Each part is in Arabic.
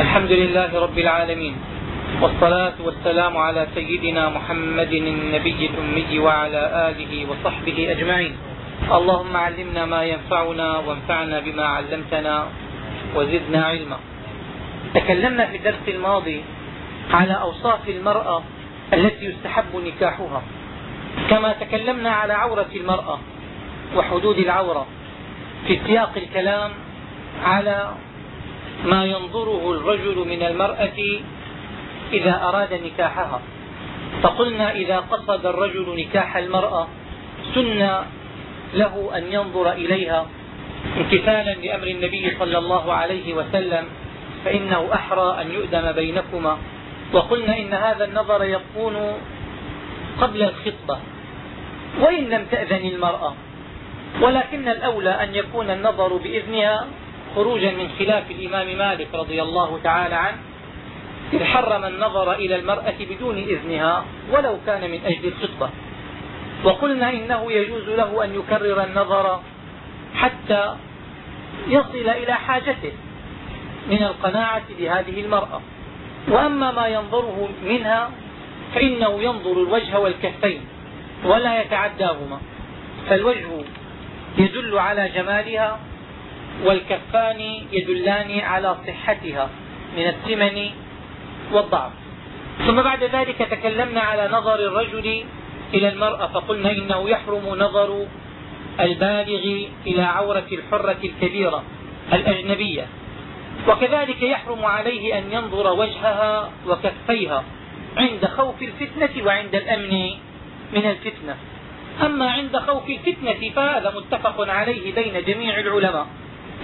الحمد لله رب العالمين. والصلاة والسلام على سيدنا محمد النبي الأمي وعلى آله وصحبه أجمعين. اللهم علمنا ما ينفعنا وانفعنا بما علمتنا وزدنا علما. تكلمنا في الدرس الماضي على أوصاف المرأة التي يستحب نكاحها. كما تكلمنا على عورة المرأة وحدود العورة في سياق الكلام على ما ينظره الرجل من المرأة إذا أراد نكاحها. فقلنا إذا قصد الرجل نكاح المرأة سن له أن ينظر إليها امتثالا لأمر النبي صلى الله عليه وسلم فإنه أحرى أن يؤدم بينكما. وقلنا إن هذا النظر يكون قبل الخطبة وإن لم تأذن المرأة ولكن الأولى أن يكون النظر بإذنها خروجا من خلاف الإمام مالك رضي الله تعالى عنه إذ حرم النظر إلى المرأة بدون إذنها ولو كان من أجل الخطبة. وقلنا إنه يجوز له أن يكرر النظر حتى يصل إلى حاجته من القناعة بهذه المرأة. وأما ما ينظره منها فإنه ينظر الوجه والكفين ولا يتعداهما. فالوجه يدل على جمالها والكفان يدلان على صحتها من السمن والضعف. ثم بعد ذلك تكلمنا على نظر الرجل إلى المرأة فقلنا إنه يحرم نظر البالغ إلى عورة الحرة الكبيرة الأجنبية. وكذلك يحرم عليه أن ينظر وجهها وكفيها عند خوف الفتنة وعند الأمن من الفتنة. أما عند خوف الفتنة فهذا متفق عليه بين جميع العلماء.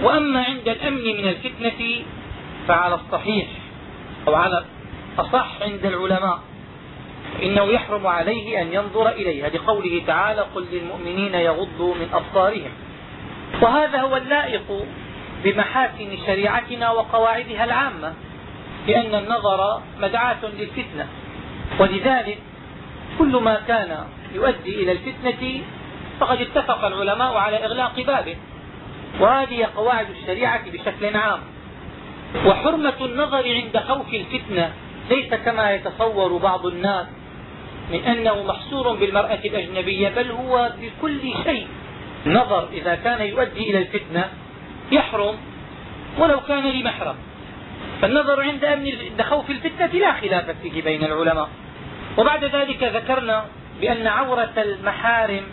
وأما عند الأمن من الفتنة فعلى الصحيح أو على أصح عند العلماء إنه يحرم عليه أن ينظر إليها لقوله تعالى قل للمؤمنين يغضوا من أبصارهم وهذا هو اللائق بمحاسن شريعتنا وقواعدها العامة لأن النظر مدعاة للفتنة ولذلك كل ما كان يؤدي إلى الفتنة فقد اتفق العلماء على إغلاق بابه وهذه قواعد الشريعة بشكل عام. وحرمة النظر عند خوف الفتنة ليس كما يتصور بعض الناس من أنه محصور بالمرأة الأجنبية بل هو بكل شيء نظر. إذا كان يؤدي إلى الفتنة يحرم ولو كان لمحرم. فالنظر عند أمن عند خوف الفتنة لا خلاف فيه بين العلماء. وبعد ذلك ذكرنا بأن عورة المحارم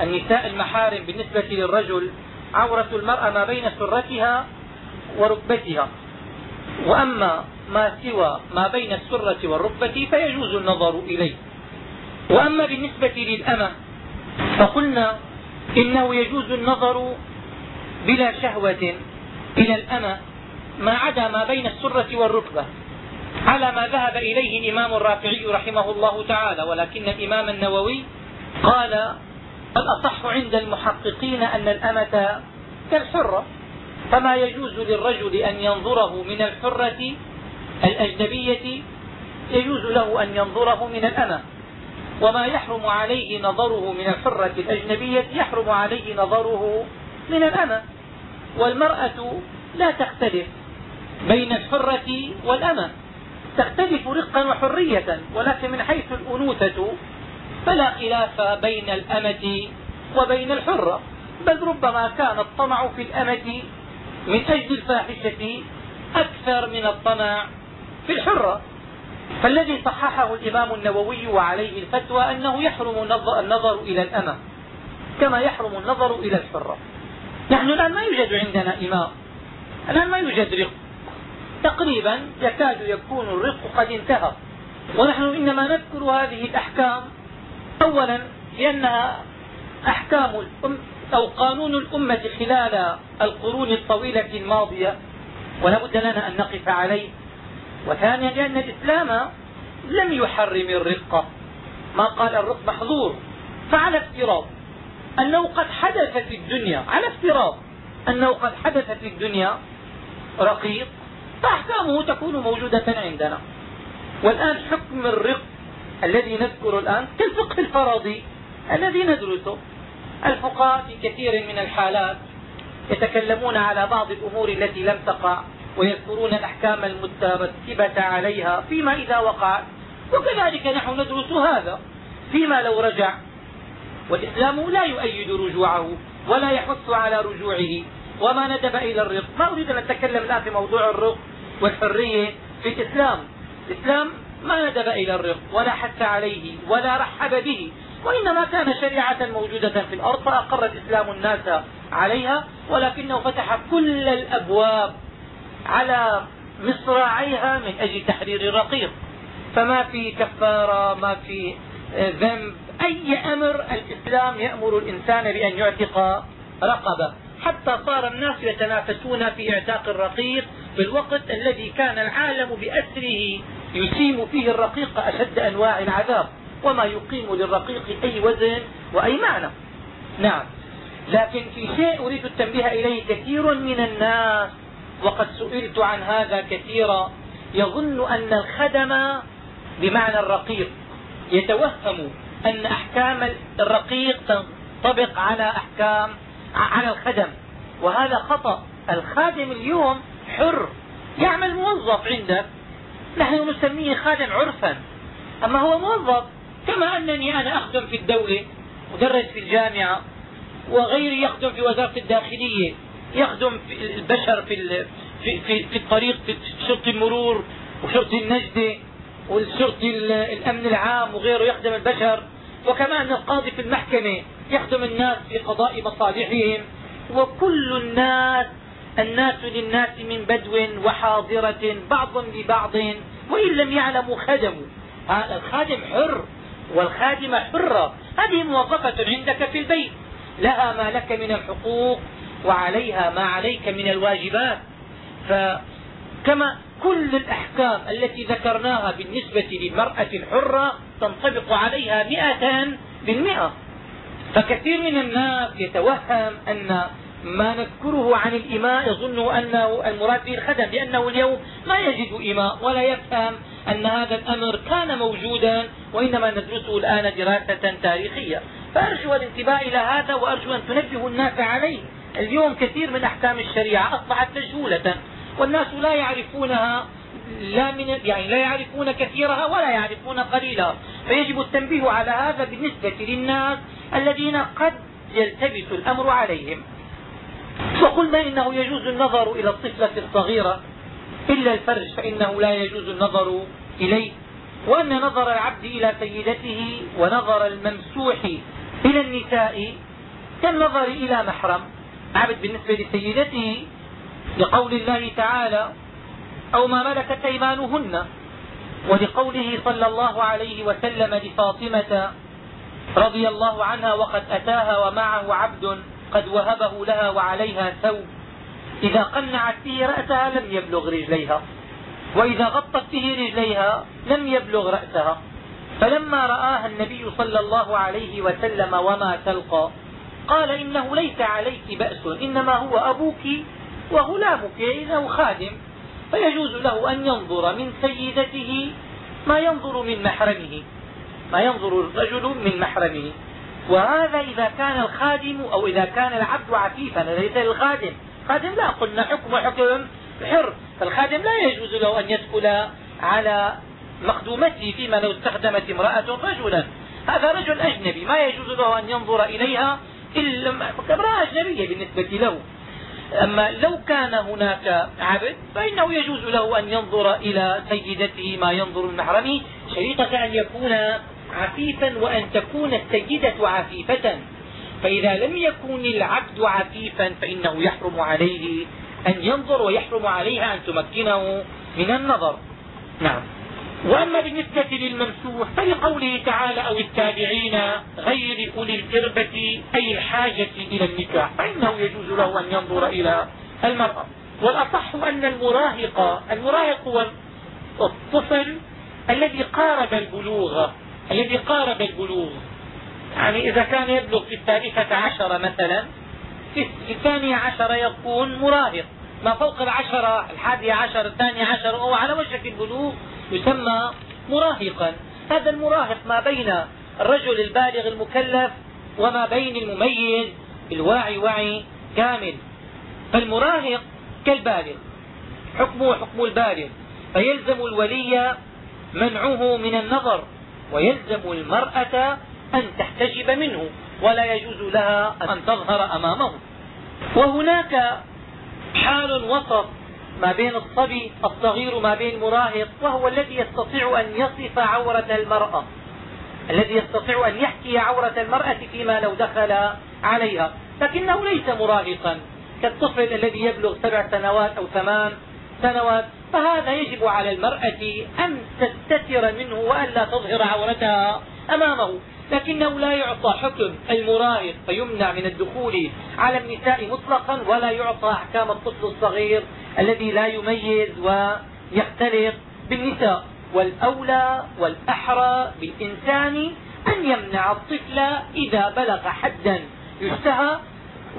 النساء المحارم بالنسبة للرجل عورة المرأة ما بين سرتها وركبتها. وأما ما سوى ما بين السرة والركبة فيجوز النظر إليه. وأما بالنسبة للأمة فقلنا إنه يجوز النظر بلا شهوة إلى الأمة ما عدا ما بين السرة والركبة. على ما ذهب إليه الإمام الرافعي رحمه الله تعالى ولكن الإمام النووي قال الأصح عند المحققين أن الأمة كالحرة فما يجوز للرجل أن ينظره من الحرة الأجنبية يجوز له أن ينظره من الأمة. وما يحرم عليه نظره من الحرة الأجنبية يحرم عليه نظره من الأمة. والمرأة لا تختلف بين الحرة والأمة. تختلف رقا وحرية ولكن من حيث الأنوثة فلا خلاف بين الأمة وبين الحرة. بل ربما كان الطمع في الأمة من أجل الفاحشة أكثر من الطمع في الحرة. فالذي صححه الإمام النووي وعليه الفتوى أنه يحرم النظر إلى الأمة كما يحرم النظر إلى الحرة. نحن الآن ما يوجد عندنا إمام. الآن ما يوجد رق. تقريبا يكاد يكون الرق قد انتهى. ونحن إنما نذكر هذه الأحكام أولا لأنها أحكام الأم أو قانون الأمة خلال القرون الطويلة الماضية ولا بد لنا أن نقف عليه. وثانيا لأن الإسلام لم يحرم الرقة ما قال الرق محظور. فعلى افتراض أنه قد حدث في الدنيا على افتراض أنه قد حدث في الدنيا رقيق فأحكامه تكون موجودة عندنا. والآن حكم الرق الذي نذكره الآن الفرضي الذي ندرسه الفقهاء في كثير من الحالات يتكلمون على بعض الأمور التي لم تقع ويذكرون الأحكام المترتبة عليها فيما إذا وقعت وكذلك نحن ندرس هذا فيما لو رجع. والإسلام لا يؤيد رجوعه ولا يحث على رجوعه. وما ندب إلى الرق. ما أريد أن أتكلم الآن في موضوع الرق والحرية في الإسلام. الإسلام ما ندب إلى الرق ولا حث عليه ولا رحب به وإنما كان شريعة موجودة في الأرض فأقر الإسلام الناس عليها ولكنه فتح كل الأبواب على مصراعيها من أجل تحرير الرقيق. فما في كفارة ما في ذنب أي أمر الإسلام يأمر الإنسان بأن يعتق رقبة. حتى صار الناس يتنافسون في إعتاق الرقيق في الوقت الذي كان العالم بأسره يسيم فيه الرقيق أشد أنواع العذاب وما يقيم للرقيق أي وزن وأي معنى. نعم. لكن في شيء أريد التنبيه إليه كثير من الناس وقد سئلت عن هذا كثيرا يظن أن الخدم بمعنى الرقيق يتوهم أن أحكام الرقيق تنطبق على أحكام على الخدم. وهذا خطأ. الخادم اليوم حر يعمل موظف عندك نحن نسميه خادم عرفا. أما هو موظف كما أنني أنا أخدم في الدولة مدرس في الجامعة وغيري يخدم في وزارة الداخلية. يخدم في البشر في في في, في الطريق في شرطة المرور وشرطة النجدة والشرطي الأمن العام وغيره يخدم البشر. وكما أن القاضي في المحكمة يخدم الناس في قضاء مصالحهم. وكل الناس الناس للناس من بدو وحاضرة بعض لبعض وإن لم يعلموا خدموا. الخادم حر والخادمة حرة. هذه موظفة عندك في البيت. لها ما لك من الحقوق وعليها ما عليك من الواجبات. فكما كل الأحكام التي ذكرناها بالنسبة للمرأة الحرة تنطبق عليها مئة بالمئة فكثير من الناس يتوهم أن ما نذكره عن الإماء يظن أنه المراد به الخدم لأنه اليوم ما يجد إماء ولا يفهم أن هذا الأمر كان موجودا وإنما ندرسه الآن دراسة تاريخية. فأرجو الانتباه إلى هذا وأرجو أن تنبهوا الناس عليه. اليوم كثير من أحكام الشريعة أصبحت مجهولة والناس لا يعرفونها لا من يعني لا يعرفون كثيرها ولا يعرفون قليلها. فيجب التنبيه على هذا بالنسبة للناس الذين قد يلتبس الأمر عليهم. وقلنا إنه يجوز النظر إلى الطفلة الصغيرة. إلا الفرج فإنه لا يجوز النظر إليه. وأن نظر العبد إلى سيدته ونظر الممسوح إلى النساء كالنظر إلى محرم. عبد بالنسبة لسيدته لقول الله تعالى أو ما ملكت أيمانهن. ولقوله صلى الله عليه وسلم لفاطمة رضي الله عنها وقد أتاها ومعه عبد قد وهبه لها وعليها ثوب. إذا قنعت به رأسها لم يبلغ رجليها. وإذا غطت به رجليها لم يبلغ رأسها. فلما رآها النبي صلى الله عليه وسلم وما تلقى قال إنه ليس عليك بأس إنما هو أبوك وغلامك إنه خادم. فيجوز له أن ينظر من سيدته ما ينظر من محرمه ما ينظر الرجل من محرمه. وهذا إذا كان الخادم أو إذا كان العبد عفيفا ليس للخادم. خادم لا قلنا حكم حكم حر. فالخادم لا يجوز له أن يدخل على مخدومته فيما لو استخدمت امرأة رجلا. هذا رجل أجنبي ما يجوز له أن ينظر إليها إلا امرأة أجنبية بالنسبة له. أما لو كان هناك عبد فإنه يجوز له أن ينظر إلى سيدته ما ينظر من محرمه. شريطة أن يكون عفيفا وأن تكون السيدة عفيفة. فإذا لم يكن العبد عفيفا فإنه يحرم عليه أن ينظر ويحرم عليها أن تمكنه من النظر. نعم. وأما بالنسبة للممسوح فلقوله تعالى أو التابعين غير أولي الإربة أي الحاجة إلى النكاح فإنه يجوز له أن ينظر إلى المرأة. والأصح أن المراهق المراهق هو الطفل الذي قارب البلوغ. الذي قارب البلوغ. يعني إذا كان يبلغ في الثالثة عشر مثلا في الثانية عشر يكون مراهق ما فوق العشرة الحادية عشر الثانية عشر وهو على وشك البلوغ يسمى مراهقا. هذا المراهق ما بين الرجل البالغ المكلف وما بين المميز الواعي وعي كامل. فالمراهق كالبالغ. حكمه حكم البالغ. فيلزم الولي منعه من النظر. ويلزم المرأة أن تحتجب منه ولا يجوز لها أن تظهر أمامه. وهناك حال وسط ما بين الصبي الصغير ما بين المراهق وهو الذي يستطيع أن يصف عورة المرأة الذي يستطيع أن يحكي عورة المرأة فيما لو دخل عليها. لكنه ليس مراهقا. كالطفل الذي يبلغ سبع سنوات أو ثمان سنوات فهذا يجب على المرأة أن تستتر منه وألا تظهر عورتها أمامه. لكنه لا يعطى حكم المراهق فيمنع من الدخول على النساء مطلقا ولا يعطى أحكام الطفل الصغير الذي لا يميز ويختلط بالنساء. والأولى والأحرى بالإنسان أن يمنع الطفل إذا بلغ حدا يشتهى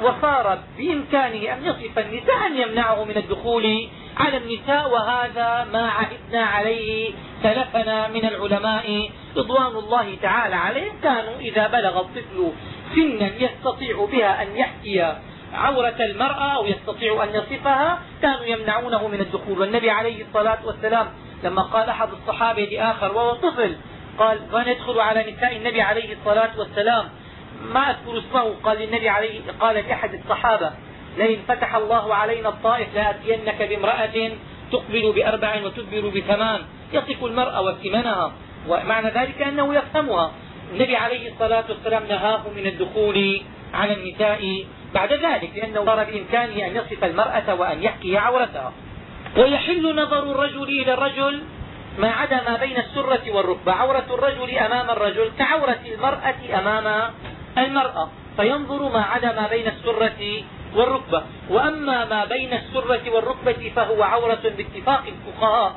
وصار بإمكانه أن يصف النساء أن يمنعه من الدخول على النساء وهذا ما عهدنا عليه سلفنا من العلماء رضوان الله تعالى عليهم كانوا إذا بلغ الطفل سنا يستطيع بها أن يحكي عورة المرأة أو يستطيع أن يصفها كانوا يمنعونه من الدخول. والنبي عليه الصلاة والسلام لما قال أحد الصحابة لآخر وهو طفل قال وندخل على نساء النبي عليه الصلاة والسلام؟ ما أذكر اسمه. قال للنبي عليه قال لأحد الصحابة لئن فتح الله علينا الطائف لأتينك بامرأة تقبل بأربع وتدبر بثمان. يصف المرأة وثمنها. ومعنى ذلك أنه يفهمها النبي عليه الصلاة والسلام نهاه من الدخول على النساء بعد ذلك لأنه صار بإمكانه أن يصف المرأة وأن يحكي عورتها. ويحل نظر الرجل إلى الرجل ما عدا ما بين السرة والركبة. عورة الرجل أمام الرجل كعورة المرأة أمام المرأة. فينظر ما عدا ما بين السرة والركبة. وأما ما بين السرة والركبة فهو عورة باتفاق الفقهاء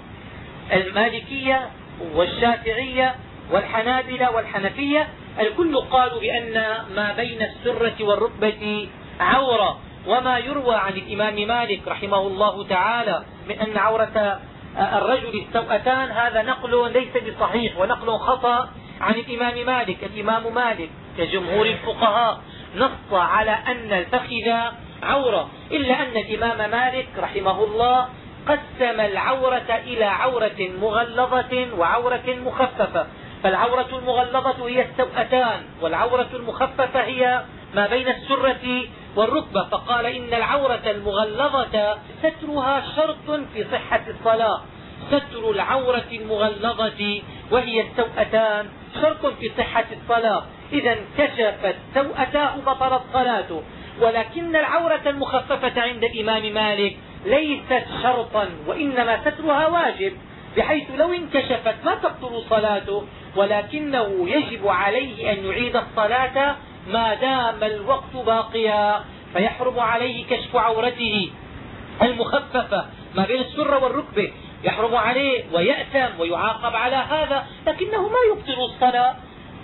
المالكية والشافعية والحنابلة والحنفية. الكل قالوا بأن ما بين السرة والركبة عورة. وما يروى عن الإمام مالك رحمه الله تعالى من أن عورة الرجل السوأتان هذا نقل ليس بصحيح ونقل خطأ عن الإمام مالك. الإمام مالك كجمهور الفقهاء نص على أن الفخذ عورة إلا أن الإمام مالك رحمه الله قسم العورة إلى عورة مغلظة وعورة مخففة. فالعورة المغلظة هي السوأتان والعورة المخففة هي ما بين السرة والركبة. فقال إن العورة المغلظة سترها شرط في صحة الصلاة. ستر العورة المغلظة وهي السوأتان شرط في صحة الصلاة. إذا انكشفت سوأتاه بطلت صلاته. ولكن العورة المخففة عند الإمام مالك ليست شرطا وإنما سترها واجب بحيث لو انكشفت ما تبطل صلاته ولكنه يجب عليه أن يعيد الصلاة ما دام الوقت باقيا. فيحرم عليه كشف عورته المخففة ما بين السرة والركبة. يحرم عليه ويأثم ويعاقب على هذا لكنه ما يبطل الصلاة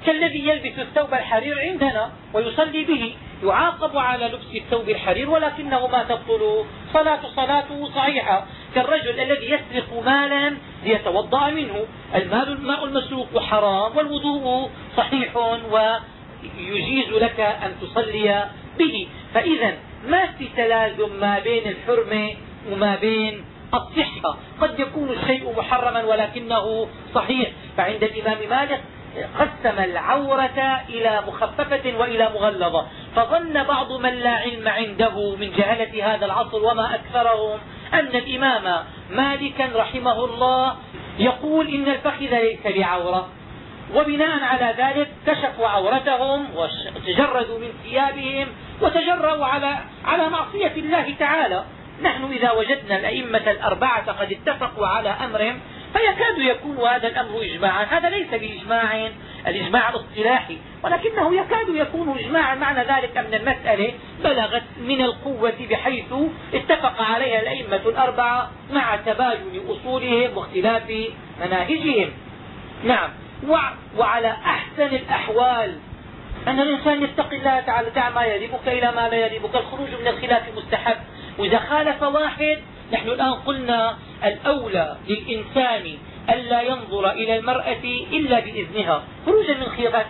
كالذي يلبس الثوب الحرير عندنا ويصلي به. يعاقب على لبس الثوب الحرير ولكنه ما تبطل صلاة صلاته صحيحة. كالرجل الذي يسرق مالا ليتوضأ منه. المال الماء المسروق حرام والوضوء صحيح ويجيز لك أن تصلي به. فإذا ما في تلازم ما بين الحرمة وما بين الصحة؟ قد يكون الشيء محرما ولكنه صحيح. فعند الإمام مالك قسم العورة إلى مخففة وإلى مغلظة. فظن بعض من لا علم عنده من جهلة هذا العصر وما أكثرهم أن الإمام مالكا رحمه الله يقول إن الفخذ ليس بعورة. وبناء على ذلك كشفوا عورتهم وتجردوا من ثيابهم وتجرؤوا على على معصية الله تعالى. نحن إذا وجدنا الأئمة الأربعة قد اتفقوا على أمر فيكاد يكون هذا الأمر إجماعا. هذا ليس بإجماع الإجماع الاصطلاحي ولكنه يكاد يكون إجماعا. معنى ذلك أن المسألة بلغت من القوة بحيث اتفق عليها الأئمة الأربعة مع تباين أصولهم واختلاف مناهجهم. نعم. وعلى أحسن الأحوال. أن الإنسان يتقي الله تعالى دع ما يريبك إلى ما لا يريبك الخروج من الخلاف مستحب. وإذا خالف واحد نحن الآن قلنا الأولى للإنسان ألا ينظر إلى المرأة إلا بإذنها. خروجا من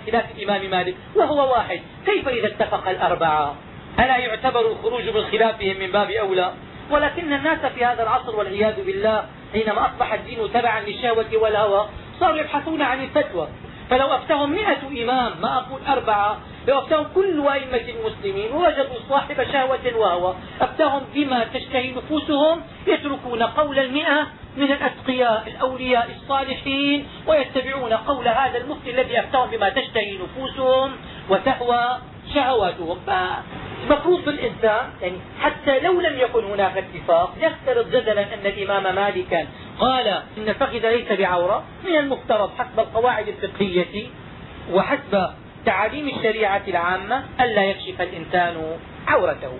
خلاف الإمام مالك وهو واحد. كيف إذا اتفق الأربعة؟ ألا يعتبر الخروج من خلافهم من باب أولى؟ ولكن الناس في هذا العصر والعياذ بالله حينما أصبح الدين تبعا للشهوة والهوى صاروا يبحثون عن الفتوى. فلو أفتهم مئة إمام ما أقول أربعة لو أفتهم كل أئمة المسلمين ووجدوا صاحب شهوة وهوى أفتهم بما تشتهي نفوسهم يتركون قول المئة من الأتقياء الأولياء الصالحين ويتبعون قول هذا المفتي الذي أفتهم بما تشتهي نفوسهم وتهوى شهواتهم فمفروض الإنسان يعني حتى لو لم يكن هناك اتفاق يفترض جدلا أن الإمام مالكا قال إن الفخذ ليس بعورة من المفترض حسب القواعد الفقهية وحسب تعاليم الشريعة العامة ألا يكشف الإنسان عورته.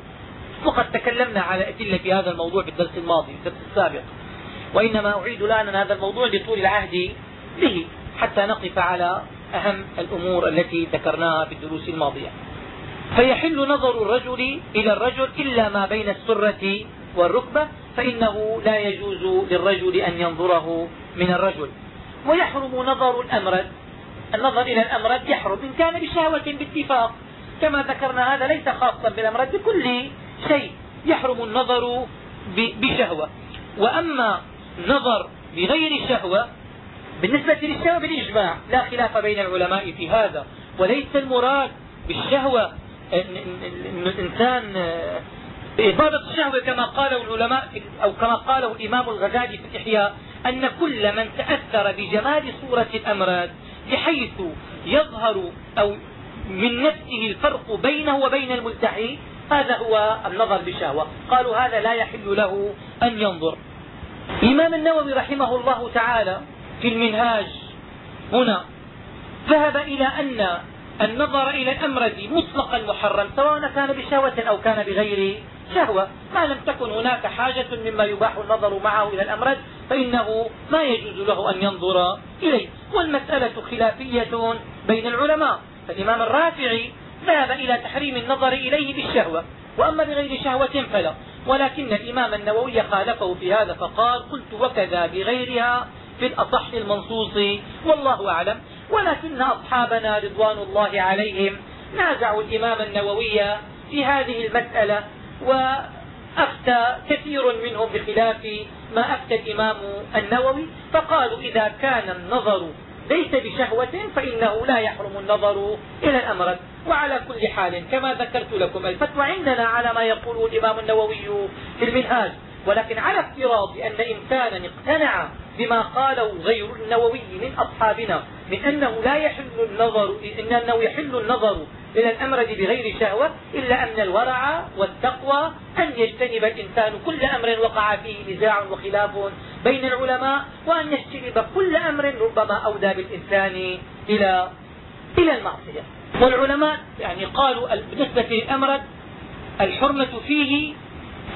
وقد تكلمنا على أدلة في هذا الموضوع في الدرس الماضي في الدرس السابق. وإنما أعيد الآن هذا الموضوع لطول العهد به حتى نقف على أهم الأمور التي ذكرناها في الدروس الماضية. فيحل نظر الرجل إلى الرجل إلا ما بين السرة والركبة فإنه لا يجوز للرجل أن ينظره من الرجل. ويحرم نظر الأمرد النظر إلى الأمرد يحرم إن كان بشهوة باتفاق. كما ذكرنا هذا ليس خاصا بالأمرد بكل شيء يحرم النظر بشهوة. وأما نظر بغير شهوة بالنسبة للشهوة بالإجماع لا خلاف بين العلماء في هذا. وليس المراد بالشهوة ان الانسان إضافة الشهوة كما قاله العلماء أو كما قاله الإمام الغزالي في الإحياء أن كل من تأثر بجمال صورة الأمراض بحيث يظهر أو من نفسه الفرق بينه وبين الملتحي هذا هو النظر بشهوة قالوا هذا لا يحل له أن ينظر. الإمام النووي رحمه الله تعالى في المنهاج هنا ذهب إلى أن النظر إلى الأمرد مطلقا محرم سواء كان بشهوة أو كان بغير شهوة. ما لم تكن هناك حاجة مما يباح النظر معه إلى الأمرد فإنه ما يجوز له أن ينظر إليه. والمسألة خلافية بين العلماء فالإمام الرافعي ذهب إلى تحريم النظر إليه بالشهوة وأما بغير شهوة فلا. ولكن الإمام النووي خالفه في هذا فقال قلت وكذا بغيرها في الأصح المنصوص والله أعلم. ولكن أصحابنا رضوان الله عليهم نازعوا الإمام النووي في هذه المسألة وأفتى كثير منهم بخلاف ما أفتى الإمام النووي فقالوا إذا كان النظر ليس بشهوة فإنه لا يحرم النظر إلى الأمرد وعلى كل حال كما ذكرت لكم الفتوى عندنا على ما يقوله الإمام النووي في المنهاج ولكن على افتراض أن إنسانا اقتنع بما قاله غير النووي من أصحابنا من أنه لا يحل النظر إن أنه يحل النظر إلى الأمر بغير شهوة إلا أن الورع والتقوى أن يجتنب الإنسان كل أمر وقع فيه نزاع وخلاف بين العلماء وأن يجتنب كل أمر ربما أودى بالإنسان إلى إلى المعصية. والعلماء يعني قالوا بالنسبة للأمرد الحرمة فيه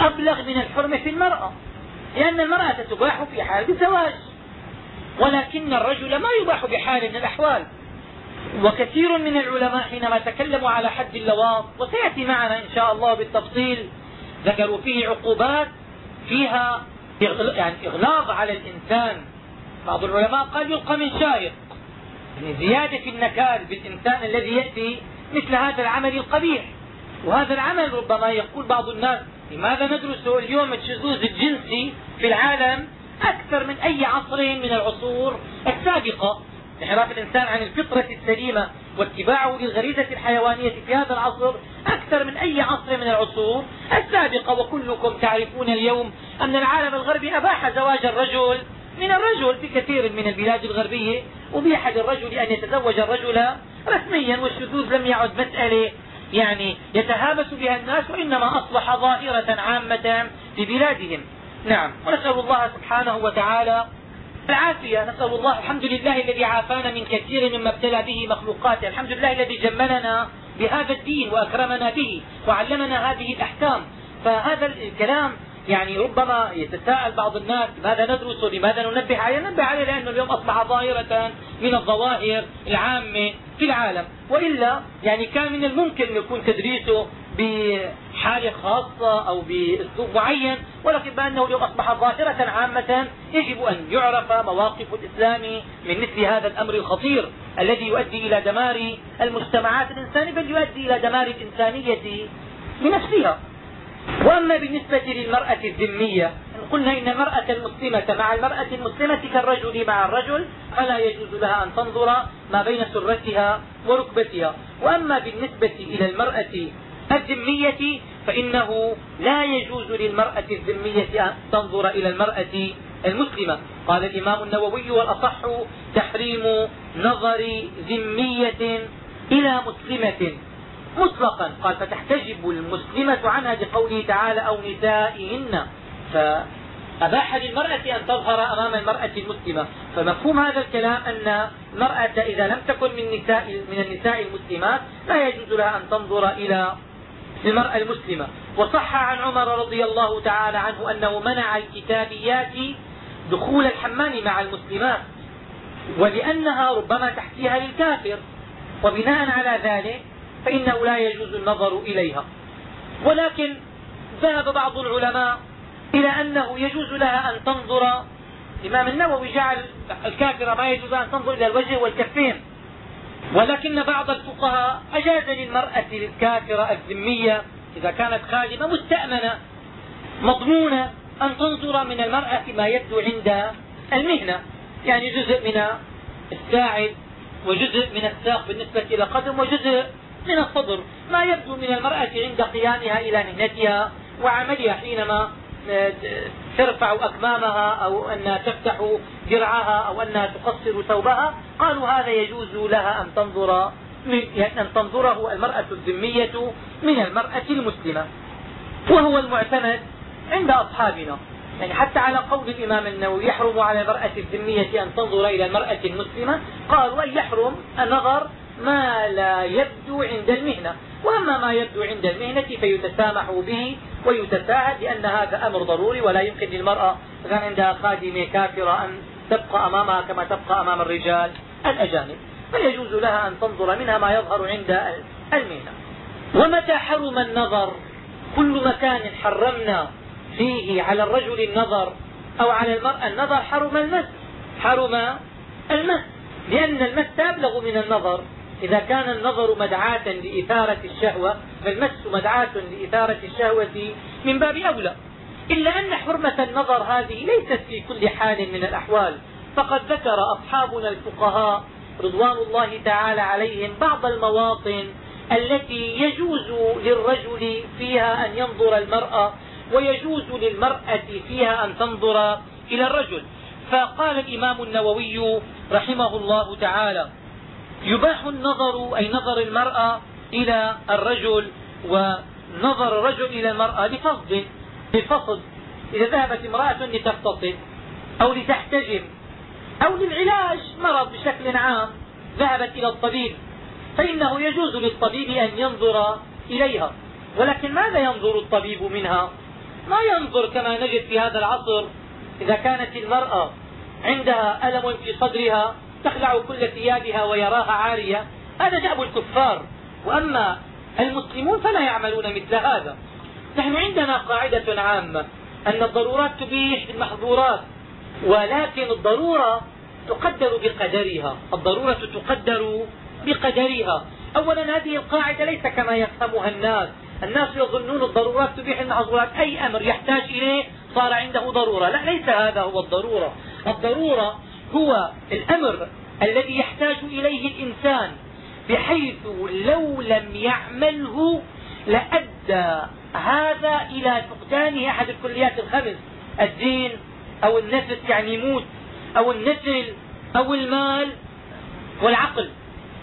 أبلغ من الحرمة في المرأة. لأن المرأة تباح في حال الزواج ولكن الرجل ما يباح بحال من الأحوال. وكثير من العلماء حينما تكلموا على حد اللواط وسيأتي معنا إن شاء الله بالتفصيل ذكروا فيه عقوبات فيها يعني إغلاظ على الإنسان. بعض العلماء قال يلقى من شائق يعني زيادة في النكال بالإنسان الذي يأتي مثل هذا العمل القبيح. وهذا العمل ربما يقول بعض الناس لماذا ندرس اليوم الشذوذ الجنسي في العالم أكثر من أي عصر من العصور السابقة؟ انحراف الإنسان عن الفطرة السليمة واتباعه للغريزة الحيوانية في هذا العصر أكثر من أي عصر من العصور السابقة. وكلكم تعرفون اليوم أن العالم الغربي أباح زواج الرجل من الرجل في كثير من البلاد الغربية أبيح للرجل أن يتزوج الرجل رسميا والشذوذ لم يعد مسألة يعني يتهابس بها الناس وإنما أصبح ظاهرة عامة في بلادهم. نعم. ونسأل الله سبحانه وتعالى العافية. نسأل الله الحمد لله الذي عافانا من كثير مما ابتلى به مخلوقاته. الحمد لله الذي جملنا بهذا الدين وأكرمنا به وعلمنا هذه الأحكام. فهذا الكلام يعني ربما يتساءل بعض الناس لماذا ندرس ولماذا ننبه عليه؟ ننبه عليه لأنه اليوم أصبح ظاهرة من الظواهر العامة في العالم. وإلا يعني كان من الممكن أن يكون تدريسه بحالة خاصة أو بأسلوب معين ولكن بأنه اليوم أصبح ظاهرة عامة يجب أن يعرف مواقف الإسلام من مثل هذا الأمر الخطير الذي يؤدي إلى دمار المجتمعات الإنسانية بل يؤدي إلى دمار الإنسانية بنفسها وأما بالنسبة للمرأة الذمية قلنا إن المرأة المسلمة مع المرأة المسلمة كالرجل مع الرجل فلا يجوز لها أن تنظر ما بين سرتها وركبتها. وأما بالنسبة إلى المرأة الذمية فإنه لا يجوز للمرأة الذمية أن تنظر إلى المرأة المسلمة. قال الإمام النووي والأصح تحريم نظر ذمية إلى مسلمة. مطلقا. قال فتحتجب المسلمة عنها بقوله تعالى أو نسائهن. فأباح للمرأة أن تظهر أمام المرأة المسلمة. فمفهوم هذا الكلام أن المرأة إذا لم تكن من, نساء من النساء المسلمات لا يجوز لها أن تنظر إلى المرأة المسلمة. وصح عن عمر رضي الله تعالى عنه أنه منع الكتابيات دخول الحمام مع المسلمات ولأنها ربما تحكيها للكافر. وبناء على ذلك فإنه لا يجوز النظر إليها. ولكن ذهب بعض العلماء إلى أنه يجوز لها أن تنظر. الإمام النووي جعل الكافرة ما يجوز أن تنظر إلى الوجه والكفين. ولكن بعض الفقهاء أجاز للمرأة الكافرة الذمية إذا كانت خادمة مستأمنة مضمونة أن تنظر من المرأة ما يبدو عند المهنة. يعني جزء من الساعد وجزء من الساق بالنسبة إلى القدم وجزء من الصدر ما يبدو من المرأة عند قيامها إلى مهنتها وعملها حينما ترفع أكمامها أو أنها تفتح درعها أو أنها تقصر ثوبها. قالوا هذا يجوز لها أن تنظر أن تنظره المرأة الذمية من المرأة المسلمة. وهو المعتمد عند أصحابنا. يعني حتى على قول الإمام النووي يحرم على المرأة الذمية أن تنظر إلى المرأة المسلمة. قالوا أن يحرم؟ النظر ما لا يبدو عند المهنة. وأما ما يبدو عند المهنة فيتسامح به ويتساهل لأن هذا أمر ضروري ولا يمكن للمرأة إذا عندها خادمة كافرة أن تبقى أمامها كما تبقى أمام الرجال الأجانب. فيجوز لها أن تنظر منها ما يظهر عند المهنة؟ ومتى حرم النظر؟ كل مكان حرمنا فيه على الرجل النظر أو على المرأة النظر حرم المس حرم المس. لأن المس أبلغ من النظر. إذا كان النظر مدعاة لإثارة الشهوة فالمس مدعاة لإثارة الشهوة من باب أولى. إلا أن حرمة النظر هذه ليست في كل حال من الأحوال. فقد ذكر أصحابنا الفقهاء رضوان الله تعالى عليهم بعض المواطن التي يجوز للرجل فيها أن ينظر المرأة ويجوز للمرأة فيها أن تنظر إلى الرجل. فقال الإمام النووي رحمه الله تعالى يباح النظر أي نظر المرأة إلى الرجل ونظر الرجل إلى المرأة لفصد لفصد إذا ذهبت امرأة لتغتصب أو لتحتجم أو للعلاج مرض بشكل عام ذهبت إلى الطبيب فإنه يجوز للطبيب أن ينظر إليها. ولكن ماذا ينظر الطبيب منها؟ ما ينظر كما نجد في هذا العصر إذا كانت المرأة عندها ألم في صدرها تخلع كل ثيابها ويراها عارية هذا دأب الكفار. وأما المسلمون فلا يعملون مثل هذا. نحن عندنا قاعدة عامة أن الضرورات تبيح المحظورات ولكن الضرورة تقدر بقدرها. الضرورة تقدر بقدرها. أولا هذه القاعدة ليس كما يفهمها الناس. الناس يظنون الضرورات تبيح المحظورات. أي أمر يحتاج إليه صار عنده ضرورة. لا ليس هذا هو الضرورة. الضرورة هو الأمر الذي يحتاج إليه الإنسان بحيث لو لم يعمله لأدى هذا إلى فقدان أحد الكليات الخمس الدين أو النفس يعني يموت أو النسل أو المال والعقل.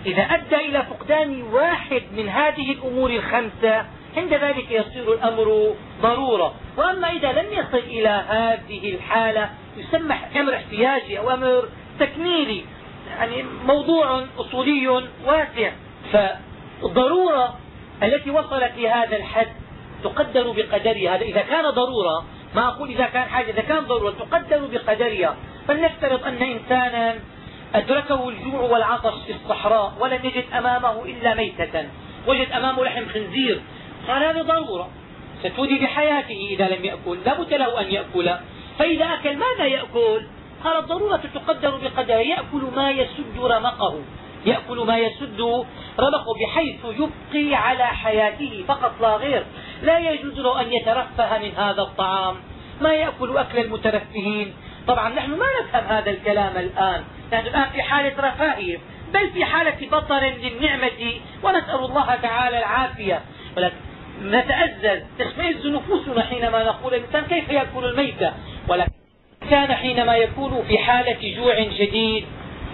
إذا أدى إلى فقدان واحد من هذه الأمور الخمسة عند ذلك يصير الأمر ضرورة. وأما إذا لم يصل إلى هذه الحالة يسمى أمر احتياجي أو أمر تكميلي يعني موضوع أصولي واسع. فالضرورة التي وصلت لهذا الحد تقدر بقدرها. إذا كان ضرورة ما أقول إذا كان حاجة إذا كان ضرورة تقدر بقدرها. فلنفترض أن إنسانا أدركه الجوع والعطش في الصحراء ولم يجد أمامه إلا ميتة. وجد أمامه لحم خنزير. قال هذه ضرورة. ستودي بحياته إذا لم يأكل. لا بد له أن يأكل. فإذا أكل ماذا يأكل؟ قال الضرورة تقدر بقدر يأكل ما يسد رمقه. يأكل ما يسد رمقه بحيث يبقي على حياته. فقط لا غير. لا يجوز له أن يترفه من هذا الطعام. ما يأكل أكل المترفهين. طبعا نحن ما نفهم هذا الكلام الآن. نحن الآن في حالة رفاهية. بل في حالة بطر للنعمة. ونسأل الله تعالى العافية. ولكن نتأزز تشمئز نفوسنا حينما نقول الإنسان كيف يأكل الميتة؟ ولكن كان حينما يكون في حالة جوع شديد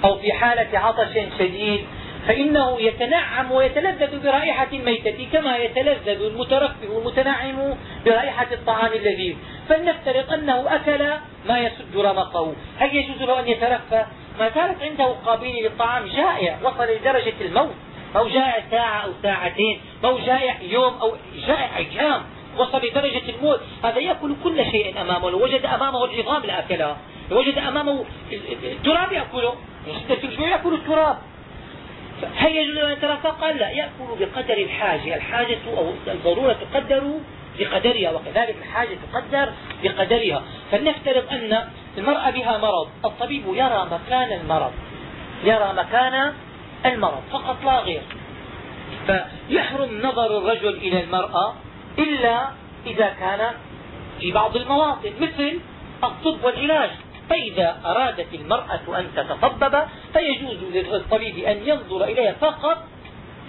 أو في حالة عطش شديد فإنه يتنعم ويتلذذ برائحة الميتة كما يتلذذ المترفه المتنعم برائحة الطعام اللذيذ. فلنفترض أنه أكل ما يسد رمقه. هل يجوز له أن يترفه؟ ما كانت عنده قابين للطعام جائع وصل لدرجة الموت. أو جائع ساعة أو ساعتين أو جائع يوم أو جائع أيام وصل لدرجة الموت. هذا يأكل كل شيء أمامه. لو وجد أمامه العظام لأكلها لو وجد أمامه التراب يأكله شو يأكل التراب. هل يجوز أن يترفق قال لا يأكل بقدر الحاجة. الحاجة أو الضرورة تقدر بقدرها وكذلك الحاجة تقدر بقدرها. فلنفترض أن المرأة بها مرض الطبيب يرى مكان المرض. يرى مكان المرض فقط لا غير. فيحرم نظر الرجل إلى المرأة إلا إذا كان في بعض المواطن مثل الطب والعلاج. فإذا أرادت المرأة أن تتطبب فيجوز للطبيب أن ينظر إليها فقط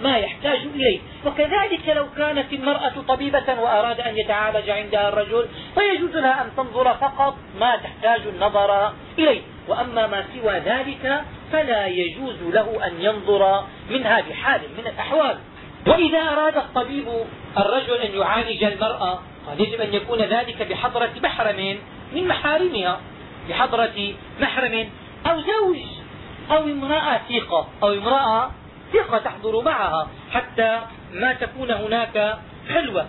ما يحتاج إليه. وكذلك لو كانت المرأة طبيبة وأراد أن يتعالج عندها الرجل فيجوز لها أن تنظر فقط ما تحتاج النظر إليه. وأما ما سوى ذلك فلا يجوز له أن ينظر من هذه حال من الأحوال. وإذا أراد الطبيب الرجل أن يعالج المرأة قال يجب أن يكون ذلك بحضرة محرم من محارمها بحضرة محرم أو زوج أو امرأة ثقة أو امرأة ثقة تحضر معها حتى ما تكون هناك خلوة.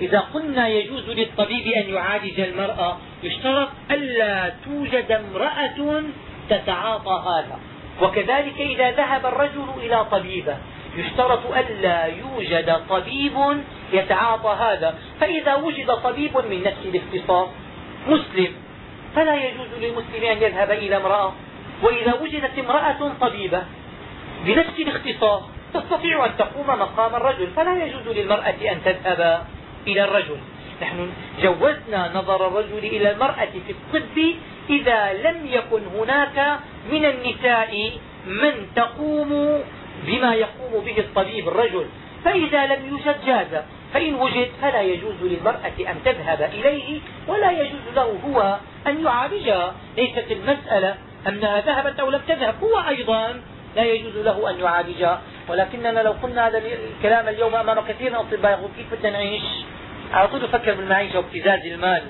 إذا قلنا يجوز للطبيب أن يعالج المرأة يشترط ألا توجد امرأة تتعاطى هذا. وكذلك إذا ذهب الرجل إلى طبيبة يشترط ألا يوجد طبيب يتعاطى هذا. فإذا وجد طبيب من نفس الاختصاص مسلم فلا يجوز للمسلم أن يذهب إلى امرأة. وإذا وجدت امرأة طبيبة بنفس الاختصاص تستطيع أن تقوم مقام الرجل فلا يجوز للمرأة أن تذهب إلى الرجل. نحن جوزنا نظر الرجل إلى المرأة في الطب إذا لم يكن هناك من النساء من تقوم بما يقوم به الطبيب الرجل. فإذا لم يوجد جاز فإن وجد فلا يجوز للمرأة أن تذهب إليه ولا يجوز له هو أن يعالجها ليست المسألة أنها ذهبت أو لم تذهب هو أيضا لا يجوز له أن يعالجها ولكننا لو قلنا هذا الكلام اليوم أمام كثير من الأطباء يقول كيف بدنا نعيش على طول يفكر بالمعيشة وابتزاز المال.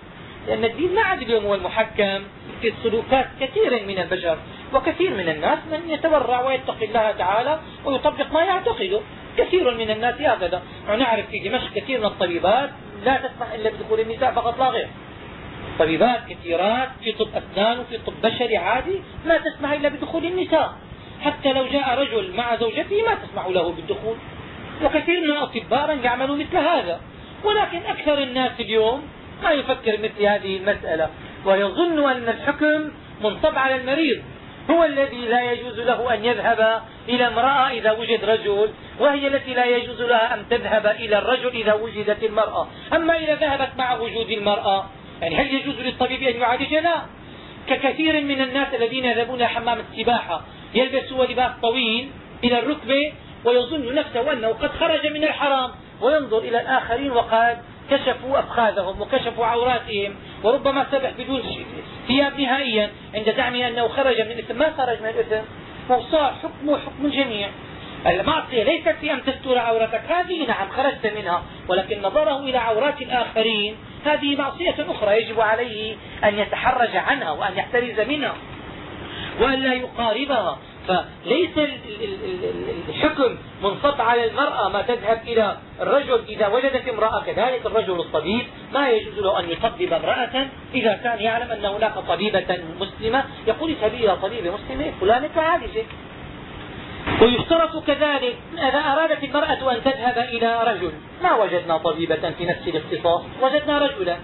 لأن الدين ما عاد اليوم هو المحكم في سلوكات كثير من البشر وكثير من الناس من يتورع ويتقي الله تعالى ويطبق ما يعتقده. كثير من الناس هكذا. نعرف في دمشق كثير من الطبيبات لا تسمح إلا بدخول النساء فقط لا غير. طبيبات كثيرات في طب أسنان وفي طب بشري عادي ما تسمح إلا بدخول النساء. حتى لو جاء رجل مع زوجته ما تسمح له بالدخول. وكثير من الأطباء يعملوا مثل هذا. ولكن أكثر الناس اليوم ما يفكر مثل هذه المسألة ويظن أن الحكم منصب على المريض. هو الذي لا يجوز له أن يذهب إلى امرأة إذا وجد رجل وهي التي لا يجوز لها أن تذهب إلى الرجل إذا وجدت المرأة. أما إذا ذهبت مع وجود المرأة يعني هل يجوز للطبيب أن يعالج لا. ككثير من الناس الذين يذهبون حمام السباحة يلبس لباس طويل إلى الركبة ويظن نفسه أنه قد خرج من الحرام. وينظر إلى الآخرين وقد كشفوا أفخاذهم وكشفوا عوراتهم وربما سبح بدون ثياب نهائيا عند زعمه أنه خرج من الإثم. ما خرج من الإثم؟ وصار حكمه حكم الجميع. المعصية ليست في أن تستر عورتك. هذه نعم خرجت منها ولكن نظره إلى عورات الآخرين. هذه معصية أخرى يجب عليه أن يتحرج عنها وأن يحترز منها وأن لا يقاربها. فليس الحكم منصب على المرأة ما تذهب إلى الرجل إذا وجدت امرأة كذلك الرجل الطبيب ما يجوز له أن يطبب امرأة إذا كان يعلم أن هناك طبيبة مسلمة. يقول اذهبي إلى طبيبة مسلمة فلانة تعالجك ويشترط كذلك إذا أرادت المرأة أن تذهب إلى رجل. ما وجدنا طبيبة في نفس الاختصاص وجدنا رجلا.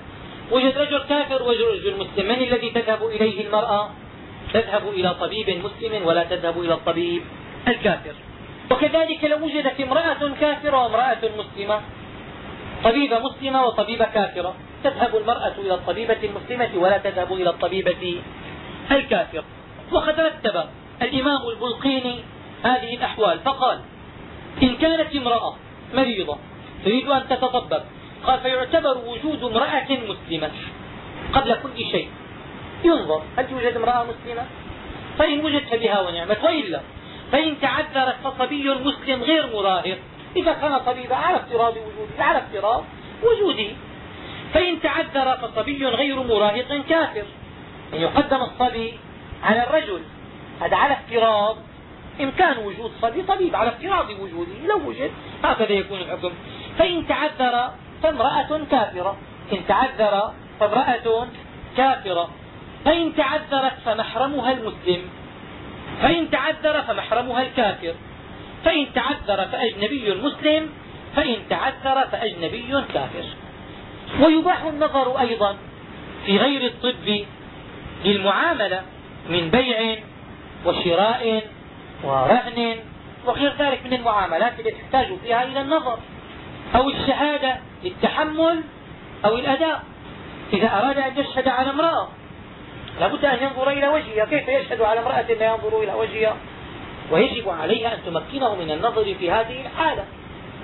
وجد رجل كافر وجد رجل مسلم. من الذي تذهب إليه المرأة؟ تذهب إلى طبيب مسلم ولا تذهب إلى الطبيب الكافر. وكذلك لو وجدت امرأة كافرة وامرأة مسلمة طبيبة مسلمة وطبيبة كافرة تذهب المرأة إلى الطبيبة المسلمة ولا تذهب إلى الطبيبة الكافرة وقد رتب الإمام البلقيني هذه الأحوال فقال إن كانت امرأة مريضة تريد أن تتطبب قال فيعتبر وجود امرأة مسلمة قبل كل شيء. ينظر هل توجد امرأة مسلمة؟ فإن وجد فبها ونعمت وإلا فإن تعذرت فصبي مسلم غير مراهق. إذا كان طبيبا على افتراض وجوده على افتراض وجوده فإن تعذر فصبي غير مراهق كافر. إن يقدم الصبي على الرجل هذا على افتراض. إمكان وجود صبي طبيب على افتراض وجوده لو وجد هكذا يكون الحكم. فإن تعذر فامرأة كافرة. إن تعذر فامرأة كافرة. فإن تعذرت فمحرمها المسلم. فإن تعذر فمحرمها الكافر. فإن تعذر فأجنبي مسلم. فإن تعذر فأجنبي كافر. ويباح النظر أيضا في غير الطب للمعاملة من بيع وشراء ورهن وغير ذلك من المعاملات التي تحتاج فيها إلى النظر. أو الشهادة للتحمل أو الأداء. إذا أراد أن يشهد على امرأة لابد أن ينظر إلى وجهها. كيف يشهد على امرأة لا ينظر إلى وجهها؟ ويجب عليها أن تمكنه من النظر في هذه الحالة.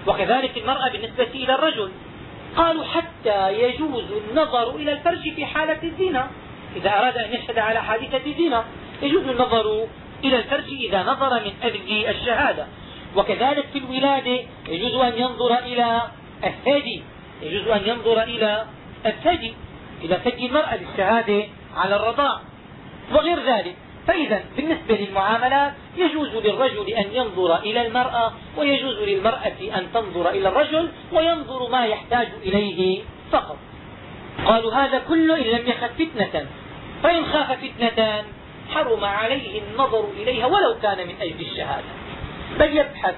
وكذلك المرأة بالنسبة إلى الرجل. قالوا حتى يجوز النظر إلى الفرج في حالة الزنا. إذا أراد أن يشهد على حادثة زنا يجوز النظر إلى الفرج إذا نظر من أجل الشهادة. وكذلك في الولادة يجوز أن ينظر إلى الثدي. يجوز أن ينظر إلى الثدي. إلى ثدي المرأة للشهادة على الرضاع وغير ذلك فإذا بالنسبة للمعاملات يجوز للرجل أن ينظر إلى المرأة ويجوز للمرأة أن تنظر إلى الرجل وينظر ما يحتاج إليه فقط. قالوا هذا كله إن لم يخف فتنة. فإن خاف فتنة حرم عليه النظر إليها ولو كان من أجل الشهادة. بل يبحث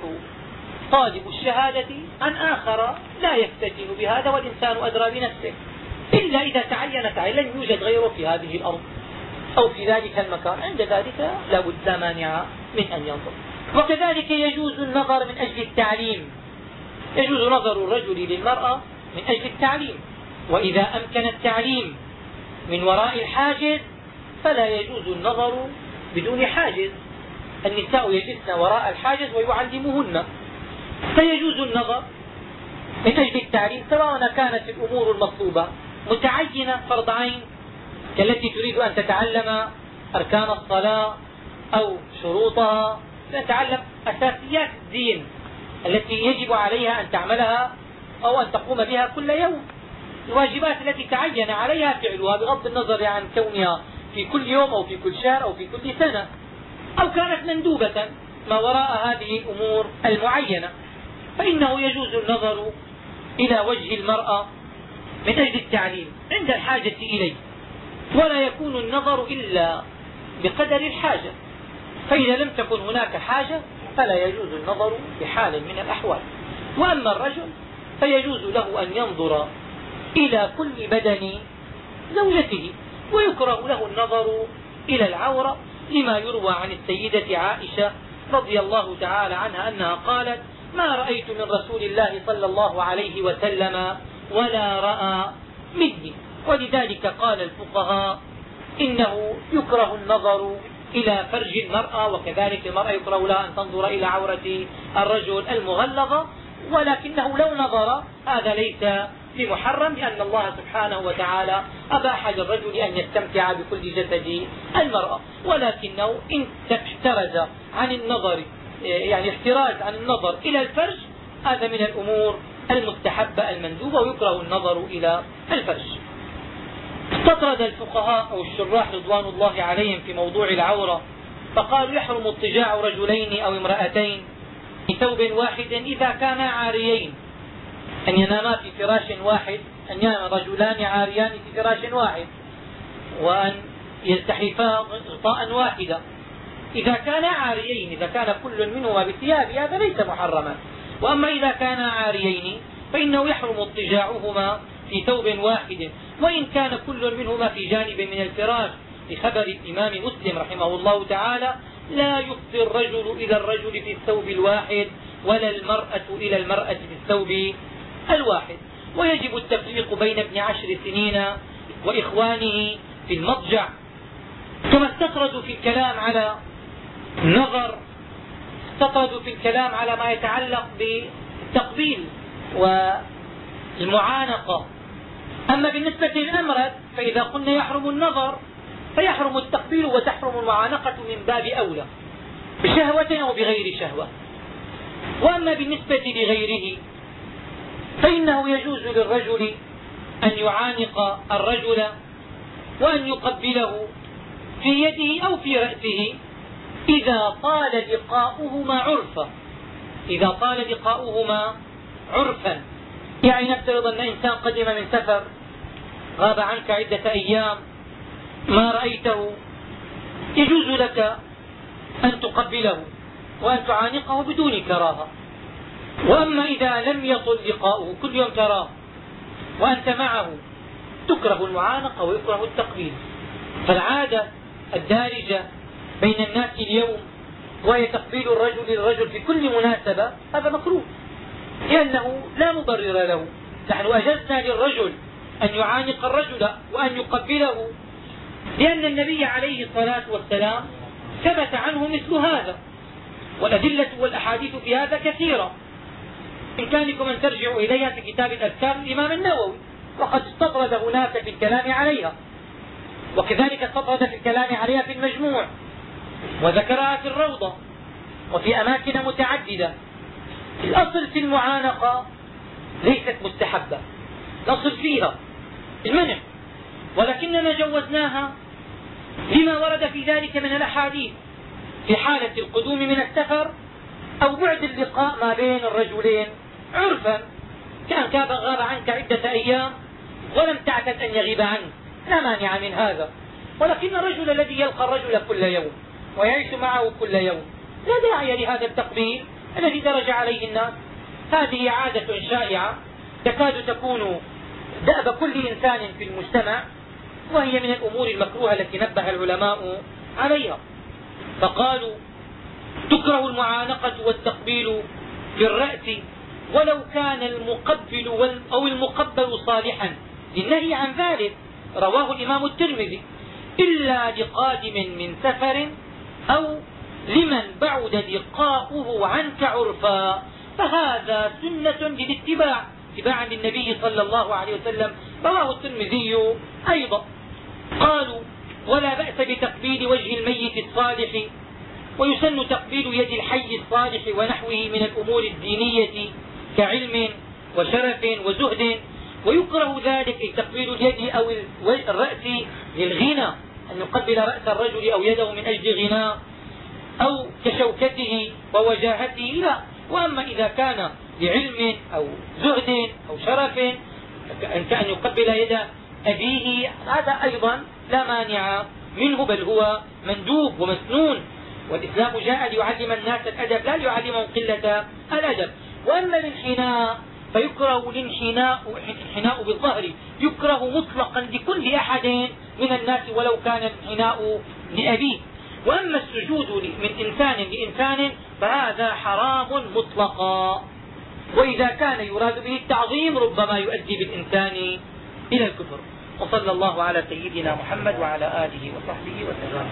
طالب الشهادة عن آخر لا يفتتن بهذا والإنسان أدرى بنفسه. إلا إذا تعين لن يوجد غيره في هذه الأرض. أو في ذلك المكان. عند ذلك لا بد لا مانع من أن ينظر. وكذلك يجوز النظر من أجل التعليم. يجوز نظر الرجل للمرأة من أجل التعليم. وإذا أمكن التعليم من وراء الحاجز فلا يجوز النظر بدون حاجز. النساء يجلسن وراء الحاجز ويعلمهن. فيجوز النظر من أجل التعليم سواء كانت الأمور المطلوبة. متعينة فرض عين كالتي تريد أن تتعلم أركان الصلاة أو شروطها تتعلم أساسيات الدين التي يجب عليها أن تعملها أو أن تقوم بها كل يوم. الواجبات التي تعين عليها فعلها بغض النظر عن كونها في كل يوم أو في كل شهر أو في كل سنة. أو كانت مندوبة ما وراء هذه الأمور المعينة فإنه يجوز النظر إلى وجه المرأة من أجل التعليم عند الحاجة إليه ولا يكون النظر إلا بقدر الحاجة. فإذا لم تكن هناك حاجة فلا يجوز النظر بحال من الأحوال. وأما الرجل فيجوز له أن ينظر إلى كل بدن زوجته ويكره له النظر إلى العورة لما يروى عن السيدة عائشة رضي الله تعالى عنها أنها قالت ما رأيت من رسول الله صلى الله عليه وسلم ولا رأى مني. ولذلك قال الفقهاء إنه يكره النظر إلى فرج المرأة وكذلك المرأة يكره لها أن تنظر إلى عورة الرجل المغلظة ولكنه لو نظر هذا ليس بمحرم لأن الله سبحانه وتعالى أباح للرجل أن يستمتع بكل جسد المرأة. ولكنه إن احترز عن النظر يعني احتراز عن النظر إلى الفرج هذا من الأمور المستحبة المندوبة ويكره النظر إلى الفرج استطرد الفقهاء أو الشراح رضوان الله عليهم في موضوع العورة فقالوا يحرم اضطجاع رجلين أو امرأتين في ثوب واحد إذا كانا عاريين. أن يناما في فراش واحد أن ينام رجلان عاريان في فراش واحد وأن يلتحفا غطاء واحدا إذا كانا عاريين إذا كان كل منهما بثياب هذا ليس محرما. وأما إذا كانا عاريين فإنه يحرم اضطجاعهما في ثوب واحد وإن كان كل منهما في جانب من الفراش لخبر الإمام مسلم رحمه الله تعالى لا يفضي الرجل إلى الرجل في الثوب الواحد ولا المرأة إلى المرأة في الثوب الواحد. ويجب التفريق بين ابن عشر سنين وإخوانه في المضجع. ثم استطردوا في الكلام على النظر استطردوا في الكلام على ما يتعلق بالتقبيل والمعانقة. أما بالنسبة للأمرد فإذا قلنا يحرم النظر فيحرم التقبيل وتحرم المعانقة من باب أولى بشهوة أو بغير شهوة. وأما بالنسبة لغيره فإنه يجوز للرجل أن يعانق الرجل وأن يقبله في يده أو في رأسه إذا طال لقاؤهما عرفا. إذا طال لقاؤهما عرفا. يعني نفترض أن إنسان قدم من سفر غاب عنك عدة أيام ما رأيته يجوز لك أن تقبله وأن تعانقه بدون كراهة. وأما إذا لم يطل لقاؤه كل يوم تراه وأنت معه تكره المعانقة ويكره التقبيل. فالعادة الدارجة بين الناس اليوم وهي تقبيل الرجل للرجل في كل مناسبة هذا مكروه لأنه لا مبرر له. نحن أجزنا للرجل أن يعانق الرجل وأن يقبله لأن النبي عليه الصلاة والسلام ثبت عنه مثل هذا. والأدلة والأحاديث في هذا كثيرة. بإمكانكم أن ترجعوا إليها في كتاب الأذكار للإمام النووي. وقد استطرد هناك في الكلام عليها. وكذلك استطرد في الكلام عليها في المجموع. وذكرها في الروضة وفي أماكن متعددة. الأصل في المعانقة ليست مستحبة. الأصل فيها المنع ولكننا جوزناها لما ورد في ذلك من الأحاديث. في حالة القدوم من السفر أو بعد اللقاء ما بين الرجلين عرفا كان كاب غاب عنك عدة أيام ولم تعتد أن يغيب عنك. لا مانع من هذا. ولكن الرجل الذي يلقى الرجل كل يوم ويعيش معه كل يوم. لا داعي لهذا التقبيل الذي درج عليه الناس. هذه عادة شائعة تكاد تكون دأب كل إنسان في المجتمع وهي من الأمور المكروهة التي نبه العلماء عليها. فقالوا تكره المعانقة والتقبيل في الرأس ولو كان المقبل أو المقبل صالحا. للنهي عن ذلك رواه الإمام الترمذي. إلا لقادم من سفر أو لمن بعد لقاؤه عنك عرفا. فهذا سنة للاتباع اتباعا للنبي صلى الله عليه وسلم. رواه الترمذي أيضا. قالوا ولا بأس بتقبيل وجه الميت الصالح. ويسن تقبيل يد الحي الصالح ونحوه من الأمور الدينية كعلم وشرف وزهد. ويكره ذلك تقبيل اليد أو الرأس للغنى. أن يقبل رأس الرجل أو يده من أجل غناه أو كشوكته ووجاهته لا. وأما إذا كان لعلم أو زهد أو شرف كأن يقبل يد أبيه هذا أيضا لا مانع منه بل هو مندوب ومسنون. والإسلام جاء ليعلم الناس الأدب لا ليعلمهم قلة الأدب. وأما الانحناء فيكره الانحناء الانحناء بالظهر. يكره مطلقا لكل أحد من الناس ولو كان الانحناء لأبيه. وأما السجود من إنسان لإنسان فهذا حرام مطلقا. وإذا كان يراد به التعظيم ربما يؤدي بالإنسان إلى الكفر. وصلى الله على سيدنا محمد وعلى آله وصحبه وسلم.